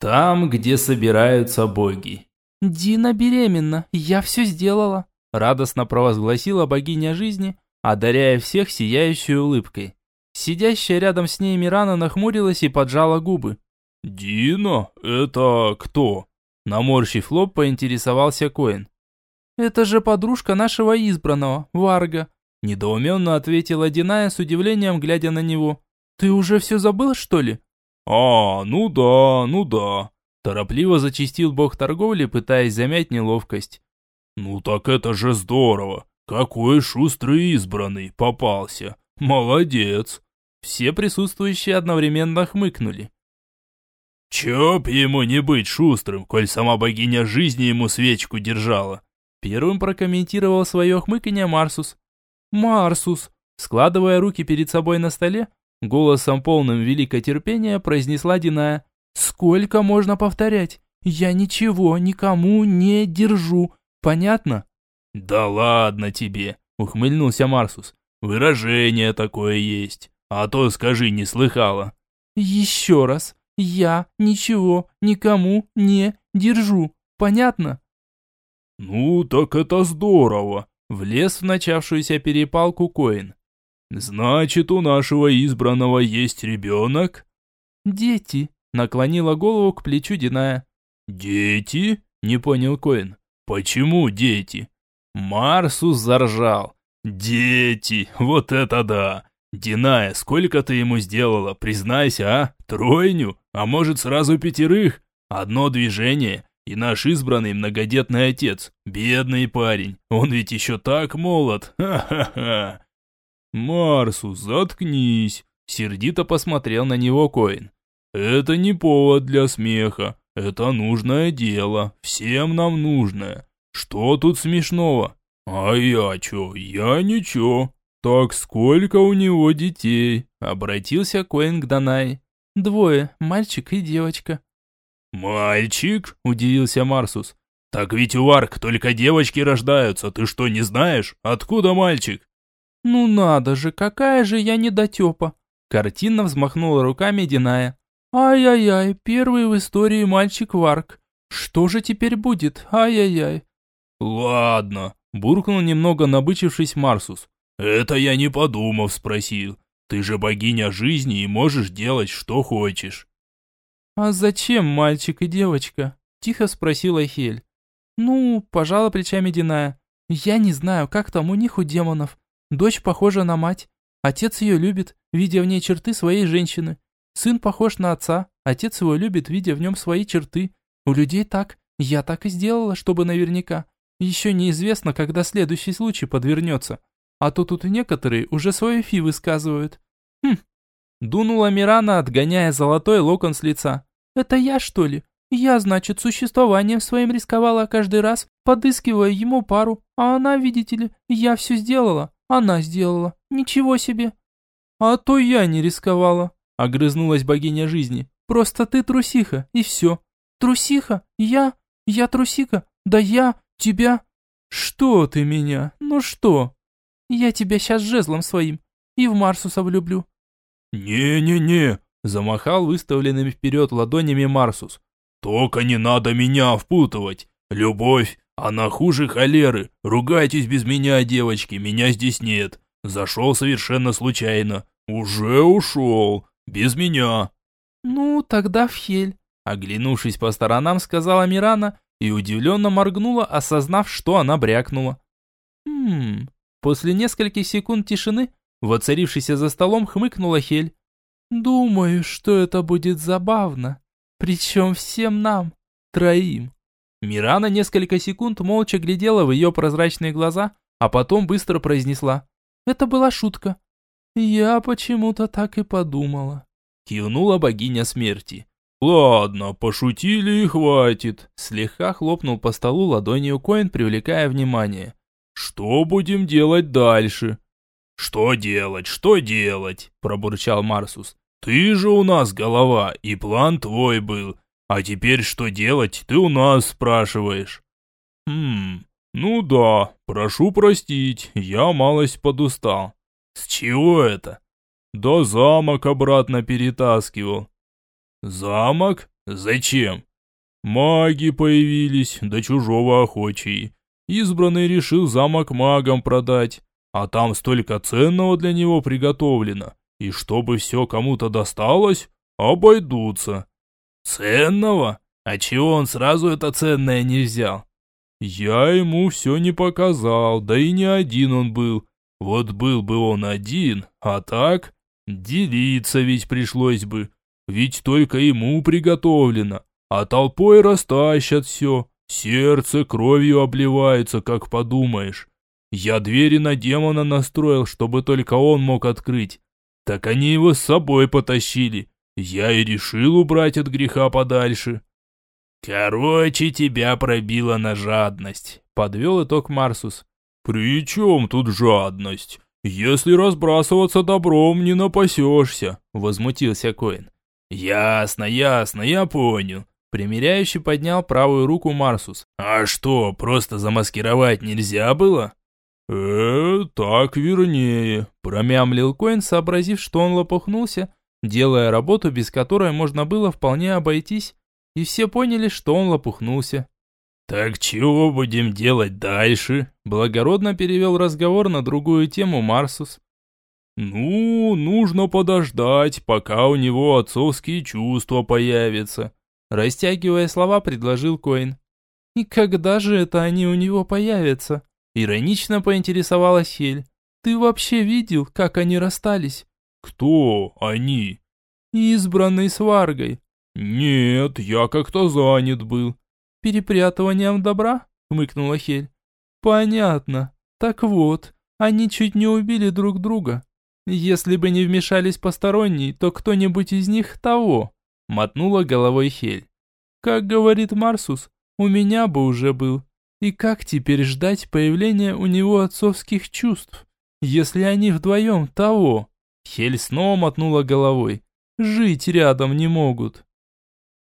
Там, где собираются боги. «Дина беременна, я все сделала», – радостно провозгласила богиня жизни, одаряя всех сияющей улыбкой. Сидящая рядом с ней Мирана нахмурилась и поджала губы. «Дина? Это кто?» Наморщив лоб, поинтересовался Коин. «Это же подружка нашего избранного, Варга», – недоуменно ответила Диная с удивлением, глядя на него. «Ты уже все забыл, что ли?» «А, ну да, ну да», – торопливо зачистил бог торговли, пытаясь замять неловкость. «Ну так это же здорово! Какой шустрый избранный попался! Молодец!» Все присутствующие одновременно хмыкнули. «Чё ему не быть шустрым, коль сама богиня жизни ему свечку держала?» Первым прокомментировал свое хмыканье Марсус. «Марсус!» Складывая руки перед собой на столе, голосом полным великого терпения произнесла Диная. «Сколько можно повторять? Я ничего никому не держу. Понятно?» «Да ладно тебе!» – ухмыльнулся Марсус. «Выражение такое есть. А то скажи, не слыхала». «Еще раз. Я ничего никому не держу. Понятно?» «Ну, так это здорово!» – влез в начавшуюся перепалку Коин. «Значит, у нашего избранного есть ребенок?» «Дети», – наклонила голову к плечу Диная. «Дети?» – не понял Коин. «Почему дети?» Марсус заржал. «Дети! Вот это да! Диная, сколько ты ему сделала, признайся, а? Тройню? А может, сразу пятерых? Одно движение, и наш избранный многодетный отец, бедный парень, он ведь еще так молод, ха-ха-ха!» «Марсус, заткнись!» Сердито посмотрел на него Коин. «Это не повод для смеха. Это нужное дело. Всем нам нужное. Что тут смешного? А я чё? Я ничего. Так сколько у него детей?» Обратился Коин к Данай. «Двое, мальчик и девочка». «Мальчик?» – удивился Марсус. «Так ведь у Варк только девочки рождаются, ты что, не знаешь? Откуда мальчик?» «Ну надо же, какая же я недотепа!» Картинно взмахнула руками Диная. «Ай-яй-яй, первый в истории мальчик Варк. Что же теперь будет? Ай-яй-яй!» «Ладно», – буркнул немного набычившись Марсус. «Это я не подумав спросил. Ты же богиня жизни и можешь делать, что хочешь». «А зачем мальчик и девочка?» – тихо спросила Хель. «Ну, пожала плечами Диная. Я не знаю, как там у них у демонов. Дочь похожа на мать. Отец ее любит, видя в ней черты своей женщины. Сын похож на отца. Отец его любит, видя в нем свои черты. У людей так. Я так и сделала, чтобы наверняка. Еще неизвестно, когда следующий случай подвернется. А то тут некоторые уже свои фи высказывают. Хм. Дунула Мирана, отгоняя золотой локон с лица. Это я, что ли? Я, значит, существованием своим рисковала каждый раз, подыскивая ему пару. А она, видите ли, я все сделала. Она сделала. Ничего себе. А то я не рисковала, огрызнулась богиня жизни. Просто ты трусиха, и все. Трусиха? Я? Я трусиха? Да я? Тебя? Что ты меня? Ну что? Я тебя сейчас жезлом своим и в Марсуса влюблю. «Не-не-не», – замахал выставленными вперед ладонями Марсус. «Только не надо меня впутывать. Любовь она хуже холеры. Ругайтесь без меня, девочки, меня здесь нет. Зашел совершенно случайно. Уже ушел. Без меня. Ну, тогда в хель. Оглянувшись по сторонам, сказала Мирана и удивленно моргнула, осознав, что она брякнула. Хм. После нескольких секунд тишины, воцарившейся за столом, хмыкнула Хель. Думаю, что это будет забавно. Причем всем нам, троим. Мирана несколько секунд молча глядела в ее прозрачные глаза, а потом быстро произнесла. «Это была шутка». «Я почему-то так и подумала», — кивнула богиня смерти. «Ладно, пошутили и хватит», — слегка хлопнул по столу ладонью Коин, привлекая внимание. «Что будем делать дальше?» «Что делать, что делать?» – пробурчал Марсус. «Ты же у нас голова, и план твой был. А теперь что делать, ты у нас спрашиваешь. Хм, ну да, прошу простить, я малость подустал. С чего это? Да замок обратно перетаскивал. Замок? Зачем? Маги появились, да чужого охочие. Избранный решил замок магам продать, а там столько ценного для него приготовлено. И чтобы все кому-то досталось, обойдутся. Ценного? А чего он сразу это ценное не взял? Я ему все не показал, да и не один он был. Вот был бы он один, а так делиться ведь пришлось бы. Ведь только ему приготовлено, а толпой растащат все. Сердце кровью обливается, как подумаешь. Я двери на демона настроил, чтобы только он мог открыть. Так они его с собой потащили. Я и решил убрать от греха подальше. Короче, тебя пробило на жадность, подвел итог Марсус. При чем тут жадность? Если разбрасываться добром, не напасешься, возмутился Коин. Ясно, ясно, я понял. Примеряющий поднял правую руку Марсус. А что, просто замаскировать нельзя было? «Э, так вернее», – промямлил Коин, сообразив, что он лопухнулся, делая работу, без которой можно было вполне обойтись, и все поняли, что он лопухнулся. «Так чего будем делать дальше?» – благородно перевел разговор на другую тему Марсус. «Ну, нужно подождать, пока у него отцовские чувства появятся», – растягивая слова, предложил Коин. «И когда же это они у него появятся?» Иронично поинтересовалась Хель. «Ты вообще видел, как они расстались?» «Кто они?» «Избранный с Варгой». «Нет, я как-то занят был». «Перепрятыванием добра?» — хмыкнула Хель. «Понятно. Так вот, они чуть не убили друг друга. Если бы не вмешались посторонние, то кто-нибудь из них того», — мотнула головой Хель. «Как говорит Марсус, у меня бы уже был. И как теперь ждать появления у него отцовских чувств, если они вдвоем того? Хель снова мотнула головой. Жить рядом не могут.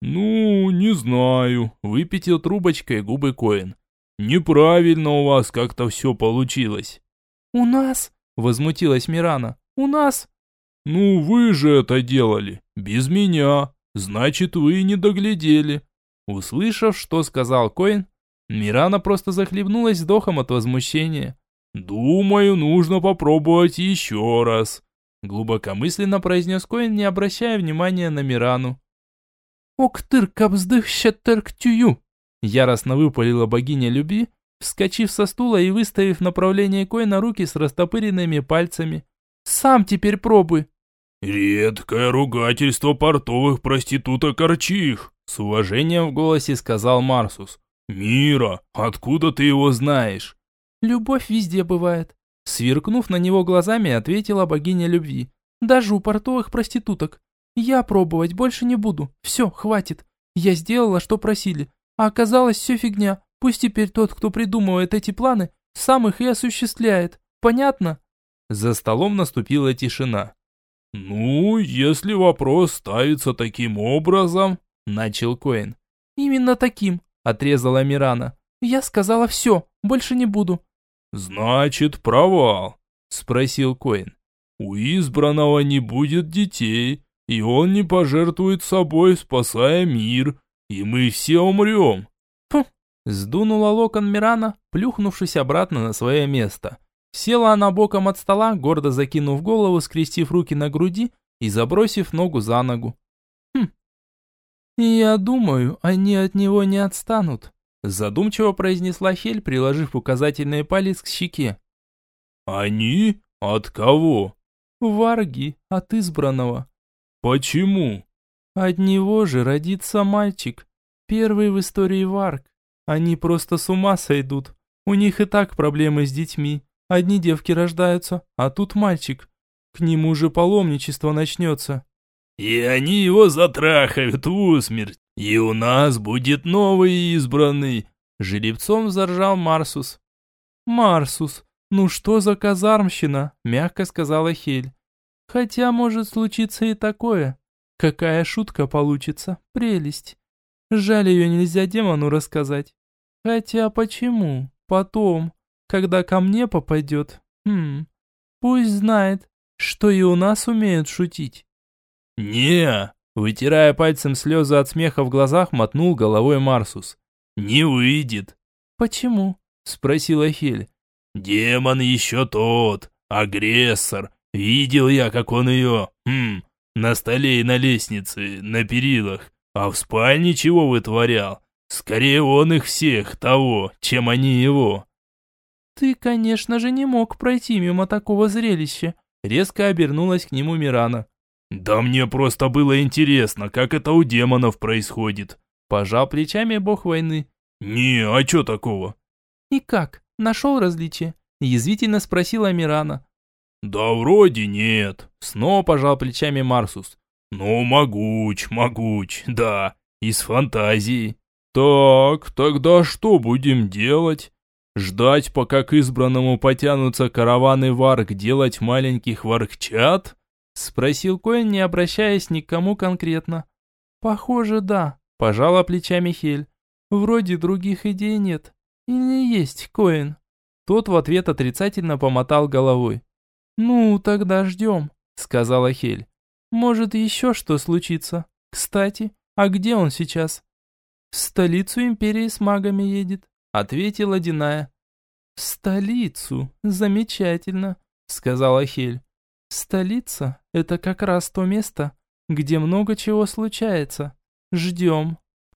«Ну, не знаю», — выпятил трубочкой губы Коэн. «Неправильно у вас как-то все получилось». «У нас?» — возмутилась Мирана. «У нас?» «Ну, вы же это делали, без меня. Значит, вы не доглядели». Услышав, что сказал Коэн, Мирана просто захлебнулась вздохом от возмущения. «Думаю, нужно попробовать еще раз», – глубокомысленно произнес Коин, не обращая внимания на Мирану. «Октыр кабздых щеттер-ктюю», – яростно выпалила богиня любви, вскочив со стула и выставив направление Коина руки с растопыренными пальцами. «Сам теперь пробуй». «Редкое ругательство портовых проституток-арчих», – с уважением в голосе сказал Марсус. «Мира, откуда ты его знаешь?» «Любовь везде бывает», — сверкнув на него глазами, ответила богиня любви. «Даже у портовых проституток. Я пробовать больше не буду. Все, хватит. Я сделала, что просили. А оказалось, все фигня. Пусть теперь тот, кто придумывает эти планы, сам их и осуществляет. Понятно?» За столом наступила тишина. «Ну, если вопрос ставится таким образом...» – начал Коэн. «Именно таким отрезала Мирана. «Я сказала все, больше не буду». «Значит, провал», — спросил Коин. «У избранного не будет детей, и он не пожертвует собой, спасая мир, и мы все умрем». «Фу!» — сдунула локон Мирана, плюхнувшись обратно на свое место. Села она боком от стола, гордо закинув голову, скрестив руки на груди и забросив ногу за ногу. «Я думаю, они от него не отстанут», задумчиво произнесла Хель, приложив указательный палец к щеке. «Они? От кого?» «Варги, от избранного». «Почему?» «От него же родится мальчик, первый в истории Варг. Они просто с ума сойдут. У них и так проблемы с детьми. Одни девки рождаются, а тут мальчик. К нему же паломничество начнется». И они его затрахают в усмерть. И у нас будет новый избранный. Жеребцом заржал Марсус. Марсус, ну что за казармщина, мягко сказала Хель. Хотя может случиться и такое. Какая шутка получится, прелесть. Жаль, ее нельзя демону рассказать. Хотя почему? Потом, когда ко мне попадет. Хм, пусть знает, что и у нас умеют шутить. «Не!» Вытирая пальцем слезы от смеха в глазах, мотнул головой Марсус. «Не выйдет». «Почему?» – спросила Хель. «Демон еще тот, агрессор. Видел я, как он ее, хм, на столе и на лестнице, на перилах. А в спальне чего вытворял? Скорее он их всех, того, чем они его». «Ты, конечно же, не мог пройти мимо такого зрелища», – резко обернулась к нему Мирана. «Да мне просто было интересно, как это у демонов происходит», – пожал плечами бог войны. «Не, а чё такого?» «И как? Нашел различие?» – язвительно спросила Мирана. «Да вроде нет», – снова пожал плечами Марсус. «Ну, могуч, могуч, да, из фантазии». «Так, тогда что будем делать? Ждать, пока к избранному потянутся караваны варк делать маленьких варкчат?» Спросил Коэн, не обращаясь ни к кому конкретно. «Похоже, да», – пожала плечами Хель. «Вроде других идей нет. Или есть, Коэн?» Тот в ответ отрицательно помотал головой. «Ну, тогда ждем», – сказала Хель. «Может, еще что случится. Кстати, а где он сейчас?» «В столицу империи с магами едет», — ответила Диная. «В столицу? Замечательно», — сказала Хель. «Столица — это как раз то место, где много чего случается. Ждем».